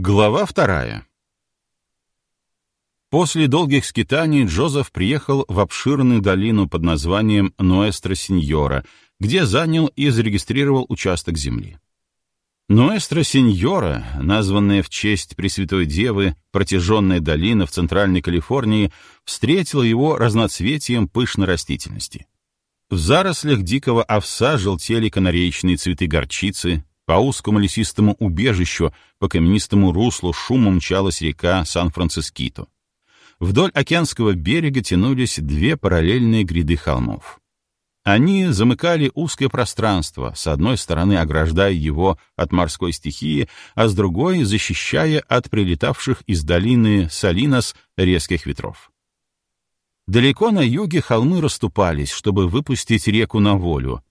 Глава вторая. После долгих скитаний Джозеф приехал в обширную долину под названием Нуэстро-Синьора, где занял и зарегистрировал участок земли. Нуэстро-Синьора, названная в честь Пресвятой Девы, протяженная долина в Центральной Калифорнии, встретила его разноцветием пышной растительности. В зарослях дикого овса желтели канареечные цветы горчицы, по узкому лесистому убежищу, по каменистому руслу шумом мчалась река Сан-Францискито. Вдоль океанского берега тянулись две параллельные гряды холмов. Они замыкали узкое пространство, с одной стороны ограждая его от морской стихии, а с другой защищая от прилетавших из долины Салинос резких ветров. Далеко на юге холмы расступались, чтобы выпустить реку на волю,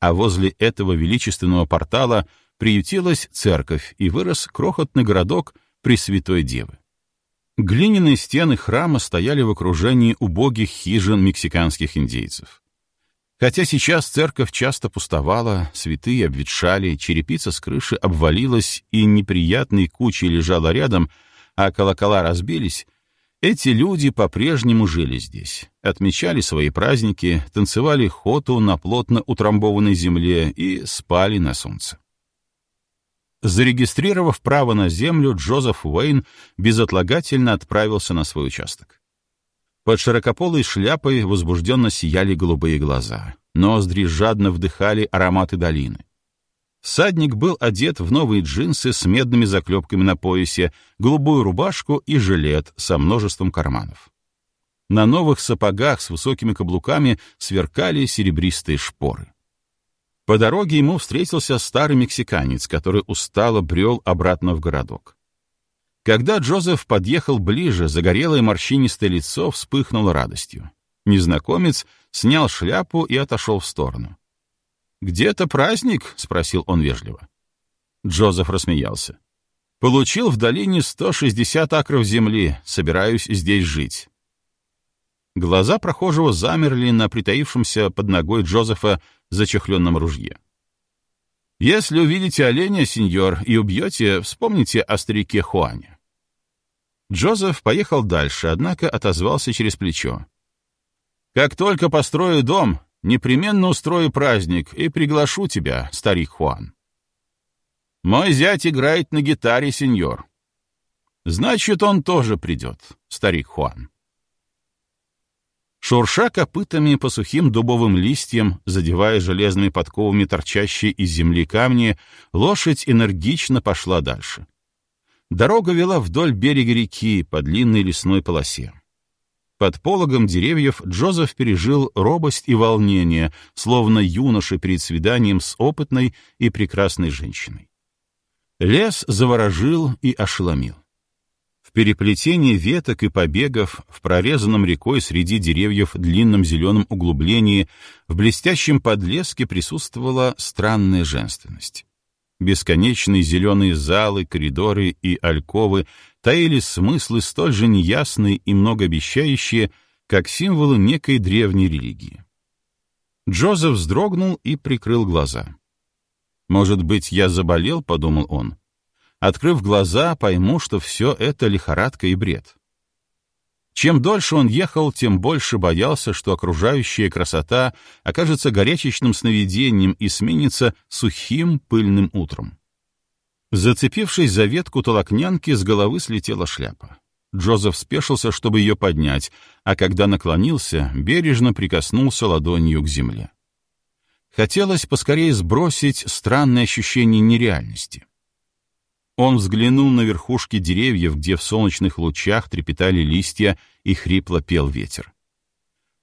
а возле этого величественного портала приютилась церковь и вырос крохотный городок Пресвятой Девы. Глиняные стены храма стояли в окружении убогих хижин мексиканских индейцев. Хотя сейчас церковь часто пустовала, святые обветшали, черепица с крыши обвалилась и неприятной кучей лежала рядом, а колокола разбились, эти люди по-прежнему жили здесь, отмечали свои праздники, танцевали хоту на плотно утрамбованной земле и спали на солнце. Зарегистрировав право на землю, Джозеф Уэйн безотлагательно отправился на свой участок. Под широкополой шляпой возбужденно сияли голубые глаза. Ноздри жадно вдыхали ароматы долины. Всадник был одет в новые джинсы с медными заклепками на поясе, голубую рубашку и жилет со множеством карманов. На новых сапогах с высокими каблуками сверкали серебристые шпоры. По дороге ему встретился старый мексиканец, который устало брел обратно в городок. Когда Джозеф подъехал ближе, загорелое морщинистое лицо вспыхнуло радостью. Незнакомец снял шляпу и отошел в сторону. «Где-то праздник?» — спросил он вежливо. Джозеф рассмеялся. «Получил в долине 160 акров земли, собираюсь здесь жить. Глаза прохожего замерли на притаившемся под ногой Джозефа зачехленном ружье. «Если увидите оленя, сеньор, и убьете, вспомните о старике Хуане». Джозеф поехал дальше, однако отозвался через плечо. «Как только построю дом, непременно устрою праздник и приглашу тебя, старик Хуан». «Мой зять играет на гитаре, сеньор». «Значит, он тоже придет, старик Хуан». Шурша копытами по сухим дубовым листьям, задевая железными подковами торчащие из земли камни, лошадь энергично пошла дальше. Дорога вела вдоль берега реки по длинной лесной полосе. Под пологом деревьев Джозеф пережил робость и волнение, словно юноша перед свиданием с опытной и прекрасной женщиной. Лес заворожил и ошеломил. В переплетении веток и побегов, в прорезанном рекой среди деревьев длинном зеленом углублении, в блестящем подлеске присутствовала странная женственность. Бесконечные зеленые залы, коридоры и альковы таили смыслы столь же неясные и многообещающие, как символы некой древней религии. Джозеф вздрогнул и прикрыл глаза. «Может быть, я заболел?» — подумал он. Открыв глаза, пойму, что все это лихорадка и бред. Чем дольше он ехал, тем больше боялся, что окружающая красота окажется горячечным сновидением и сменится сухим пыльным утром. Зацепившись за ветку толокнянки, с головы слетела шляпа. Джозеф спешился, чтобы ее поднять, а когда наклонился, бережно прикоснулся ладонью к земле. Хотелось поскорее сбросить странное ощущение нереальности. Он взглянул на верхушки деревьев, где в солнечных лучах трепетали листья и хрипло пел ветер.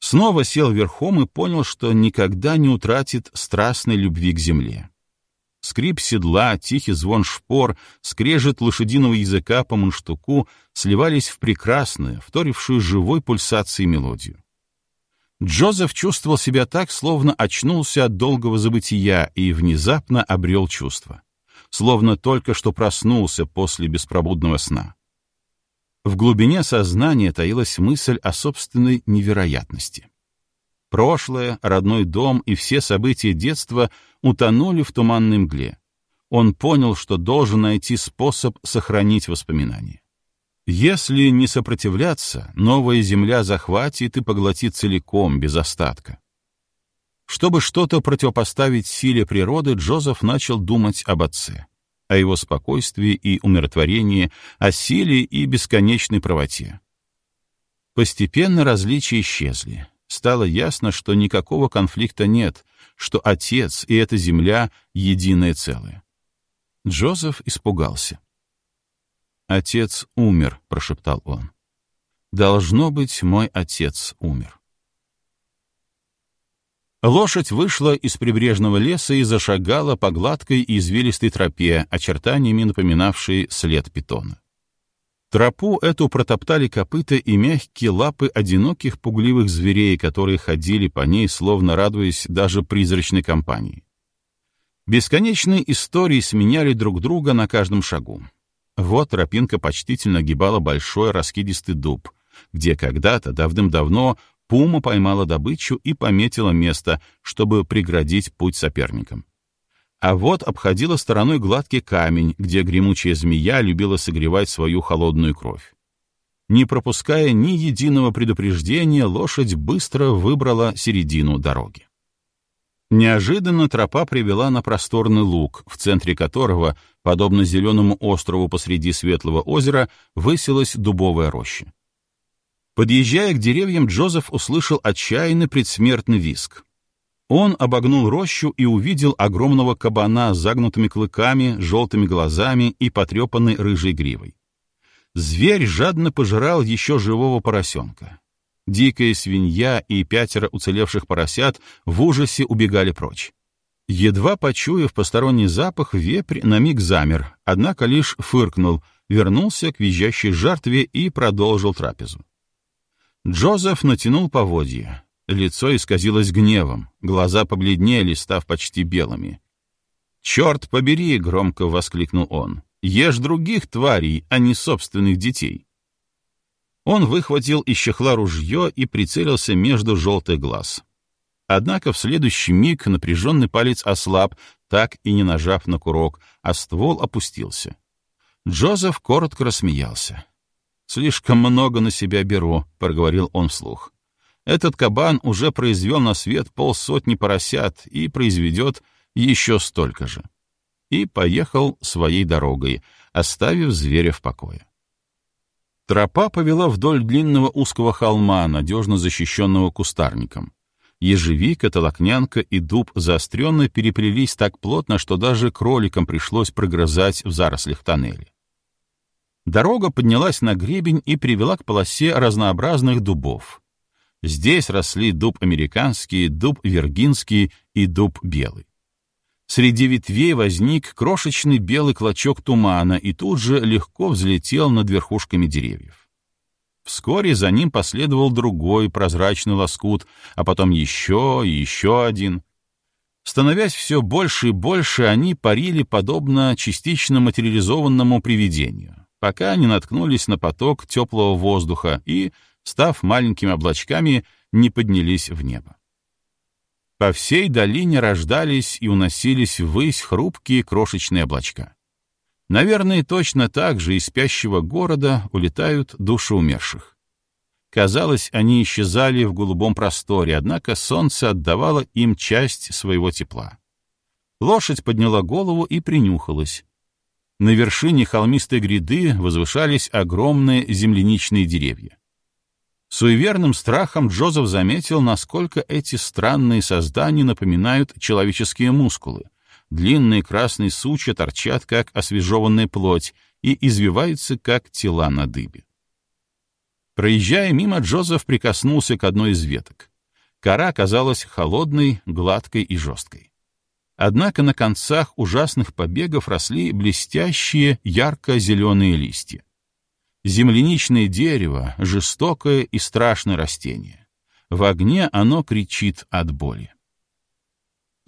Снова сел верхом и понял, что никогда не утратит страстной любви к земле. Скрип седла, тихий звон шпор, скрежет лошадиного языка по мунштуку сливались в прекрасную, вторившую живой пульсацией мелодию. Джозеф чувствовал себя так, словно очнулся от долгого забытия и внезапно обрел чувство словно только что проснулся после беспробудного сна. В глубине сознания таилась мысль о собственной невероятности. Прошлое, родной дом и все события детства утонули в туманной мгле. он понял, что должен найти способ сохранить воспоминания. Если не сопротивляться, новая земля захватит и поглотит целиком, без остатка. Чтобы что-то противопоставить силе природы, Джозеф начал думать об отце, о его спокойствии и умиротворении, о силе и бесконечной правоте. Постепенно различия исчезли. Стало ясно, что никакого конфликта нет, что отец и эта земля — единое целое. Джозеф испугался. «Отец умер», — прошептал он. «Должно быть, мой отец умер». Лошадь вышла из прибрежного леса и зашагала по гладкой и извилистой тропе, очертаниями напоминавшей след питона. Тропу эту протоптали копыта и мягкие лапы одиноких пугливых зверей, которые ходили по ней, словно радуясь даже призрачной компании. Бесконечные истории сменяли друг друга на каждом шагу. Вот тропинка почтительно гибала большой раскидистый дуб, где когда-то, давным-давно, пума поймала добычу и пометила место, чтобы преградить путь соперникам. А вот обходила стороной гладкий камень, где гремучая змея любила согревать свою холодную кровь. Не пропуская ни единого предупреждения, лошадь быстро выбрала середину дороги. Неожиданно тропа привела на просторный луг, в центре которого, подобно зеленому острову посреди светлого озера, высилась дубовая роща. Подъезжая к деревьям, Джозеф услышал отчаянный предсмертный виск. Он обогнул рощу и увидел огромного кабана с загнутыми клыками, желтыми глазами и потрепанной рыжей гривой. Зверь жадно пожирал еще живого поросенка. Дикая свинья и пятеро уцелевших поросят в ужасе убегали прочь. Едва почуяв посторонний запах, вепрь на миг замер, однако лишь фыркнул, вернулся к визжащей жертве и продолжил трапезу. Джозеф натянул поводья. Лицо исказилось гневом, глаза побледнели, став почти белыми. «Черт побери!» — громко воскликнул он. «Ешь других тварей, а не собственных детей!» Он выхватил из чехла ружье и прицелился между желтых глаз. Однако в следующий миг напряженный палец ослаб, так и не нажав на курок, а ствол опустился. Джозеф коротко рассмеялся. «Слишком много на себя беру», — проговорил он вслух. «Этот кабан уже произвел на свет полсотни поросят и произведет еще столько же». И поехал своей дорогой, оставив зверя в покое. Тропа повела вдоль длинного узкого холма, надежно защищенного кустарником. Ежевика, толокнянка и дуб заостренно переплелись так плотно, что даже кроликам пришлось прогрызать в зарослях тоннеля. Дорога поднялась на гребень и привела к полосе разнообразных дубов. Здесь росли дуб американский, дуб виргинский и дуб белый. Среди ветвей возник крошечный белый клочок тумана и тут же легко взлетел над верхушками деревьев. Вскоре за ним последовал другой прозрачный лоскут, а потом еще и еще один. Становясь все больше и больше, они парили подобно частично материализованному привидению, пока не наткнулись на поток теплого воздуха и, став маленькими облачками, не поднялись в небо. По всей долине рождались и уносились ввысь хрупкие крошечные облачка. Наверное, точно так же из спящего города улетают души умерших. Казалось, они исчезали в голубом просторе, однако солнце отдавало им часть своего тепла. Лошадь подняла голову и принюхалась. На вершине холмистой гряды возвышались огромные земляничные деревья. Суеверным страхом Джозеф заметил, насколько эти странные создания напоминают человеческие мускулы. Длинные красные сучья торчат, как освежеванная плоть, и извиваются, как тела на дыбе. Проезжая мимо, Джозеф прикоснулся к одной из веток. Кора казалась холодной, гладкой и жесткой. Однако на концах ужасных побегов росли блестящие ярко-зеленые листья. Земляничное дерево — жестокое и страшное растение. В огне оно кричит от боли.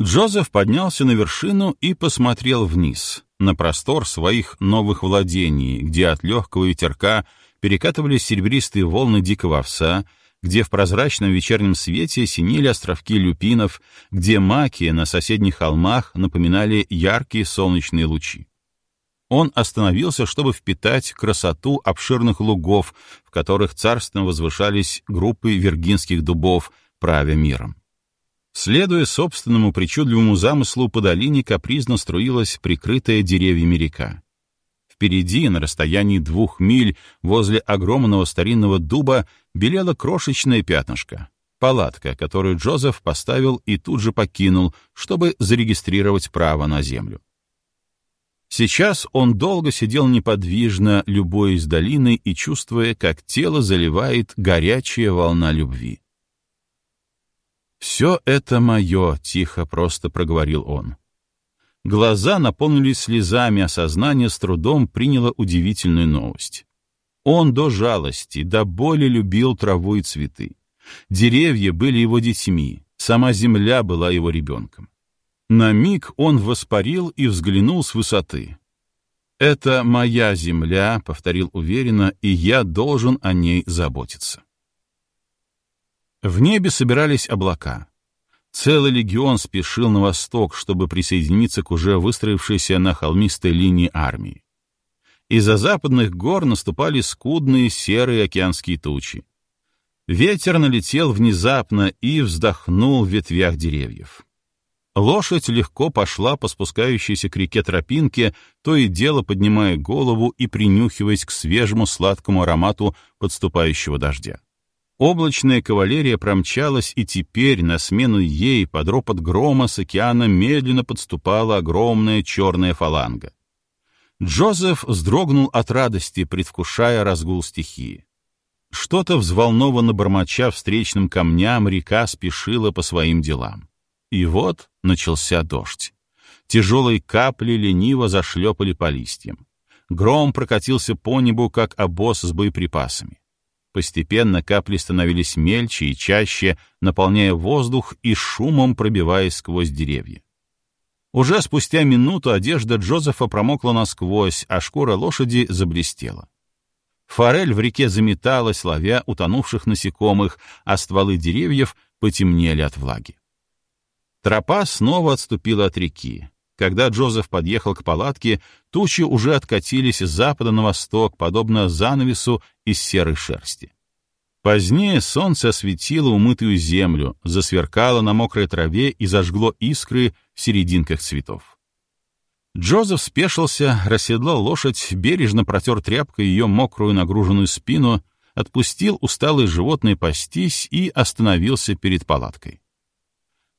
Джозеф поднялся на вершину и посмотрел вниз, на простор своих новых владений, где от легкого ветерка перекатывались серебристые волны дикого овса, где в прозрачном вечернем свете синели островки люпинов, где маки на соседних холмах напоминали яркие солнечные лучи. Он остановился, чтобы впитать красоту обширных лугов, в которых царственно возвышались группы виргинских дубов, правя миром. Следуя собственному причудливому замыслу, по долине капризно струилась прикрытая деревьями река. Впереди, на расстоянии двух миль, возле огромного старинного дуба, белело крошечное пятнышко — палатка, которую Джозеф поставил и тут же покинул, чтобы зарегистрировать право на землю. Сейчас он долго сидел неподвижно, любуясь долиной и чувствуя, как тело заливает горячая волна любви. «Все это мое», — тихо просто проговорил он. Глаза наполнились слезами, а сознание с трудом приняло удивительную новость. Он до жалости, до боли любил траву и цветы. Деревья были его детьми, сама земля была его ребенком. На миг он воспарил и взглянул с высоты. «Это моя земля», — повторил уверенно, — «и я должен о ней заботиться». В небе собирались облака. Целый легион спешил на восток, чтобы присоединиться к уже выстроившейся на холмистой линии армии. Из-за западных гор наступали скудные серые океанские тучи. Ветер налетел внезапно и вздохнул в ветвях деревьев. Лошадь легко пошла по спускающейся к реке тропинке, то и дело поднимая голову и принюхиваясь к свежему сладкому аромату подступающего дождя. Облачная кавалерия промчалась, и теперь на смену ей под ропот грома с океана медленно подступала огромная черная фаланга. Джозеф вздрогнул от радости, предвкушая разгул стихии. Что-то взволнованно бормоча встречным камням, река спешила по своим делам. И вот начался дождь. Тяжелые капли лениво зашлепали по листьям. Гром прокатился по небу, как обоз с боеприпасами. Постепенно капли становились мельче и чаще, наполняя воздух и шумом пробиваясь сквозь деревья. Уже спустя минуту одежда Джозефа промокла насквозь, а шкура лошади заблестела. Форель в реке заметалась, ловя утонувших насекомых, а стволы деревьев потемнели от влаги. Тропа снова отступила от реки. Когда Джозеф подъехал к палатке, тучи уже откатились с запада на восток, подобно занавесу из серой шерсти. Позднее солнце осветило умытую землю, засверкало на мокрой траве и зажгло искры в серединках цветов. Джозеф спешился, расседлал лошадь, бережно протер тряпкой ее мокрую нагруженную спину, отпустил усталое животное пастись и остановился перед палаткой.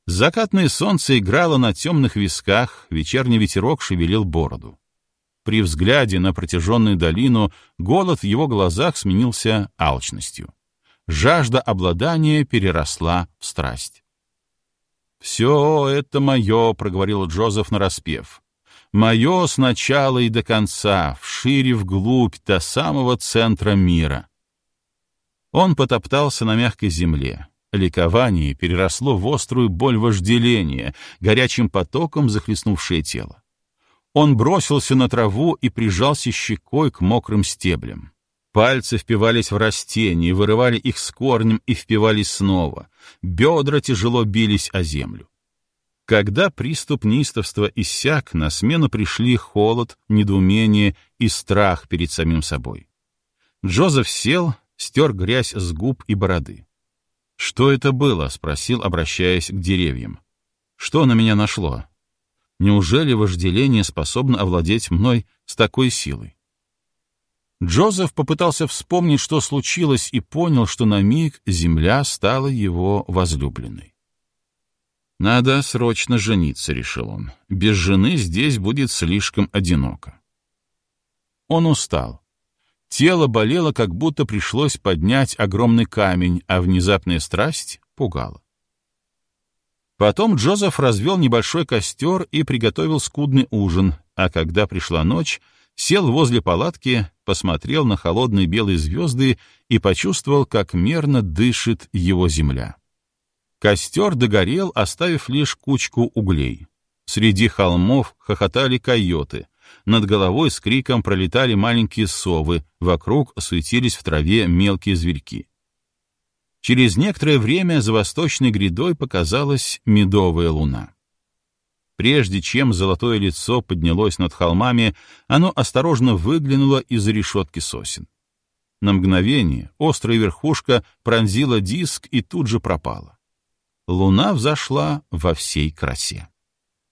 Закатное солнце играло на темных висках, вечерний ветерок шевелил бороду. При взгляде на протяженную долину голод в его глазах сменился алчностью. Жажда обладания переросла в страсть. «Все это мое», — проговорил Джозеф нараспев. «Мое с начала и до конца, вшире вглубь, до самого центра мира». Он потоптался на мягкой земле. Ликование переросло в острую боль вожделения, горячим потоком захлестнувшее тело. Он бросился на траву и прижался щекой к мокрым стеблям. Пальцы впивались в растения, вырывали их с корнем и впивались снова. Бедра тяжело бились о землю. Когда приступ неистовства иссяк, на смену пришли холод, недоумение и страх перед самим собой. Джозеф сел, стер грязь с губ и бороды. «Что это было?» — спросил, обращаясь к деревьям. «Что на меня нашло? Неужели вожделение способно овладеть мной с такой силой?» Джозеф попытался вспомнить, что случилось, и понял, что на миг земля стала его возлюбленной. «Надо срочно жениться», — решил он. «Без жены здесь будет слишком одиноко». Он устал. Тело болело, как будто пришлось поднять огромный камень, а внезапная страсть пугала. Потом Джозеф развел небольшой костер и приготовил скудный ужин, а когда пришла ночь, сел возле палатки, посмотрел на холодные белые звезды и почувствовал, как мерно дышит его земля. Костер догорел, оставив лишь кучку углей. Среди холмов хохотали койоты, над головой с криком пролетали маленькие совы, вокруг суетились в траве мелкие зверьки. Через некоторое время за восточной грядой показалась медовая луна. Прежде чем золотое лицо поднялось над холмами, оно осторожно выглянуло из-за решетки сосен. На мгновение острая верхушка пронзила диск и тут же пропала. Луна взошла во всей красе.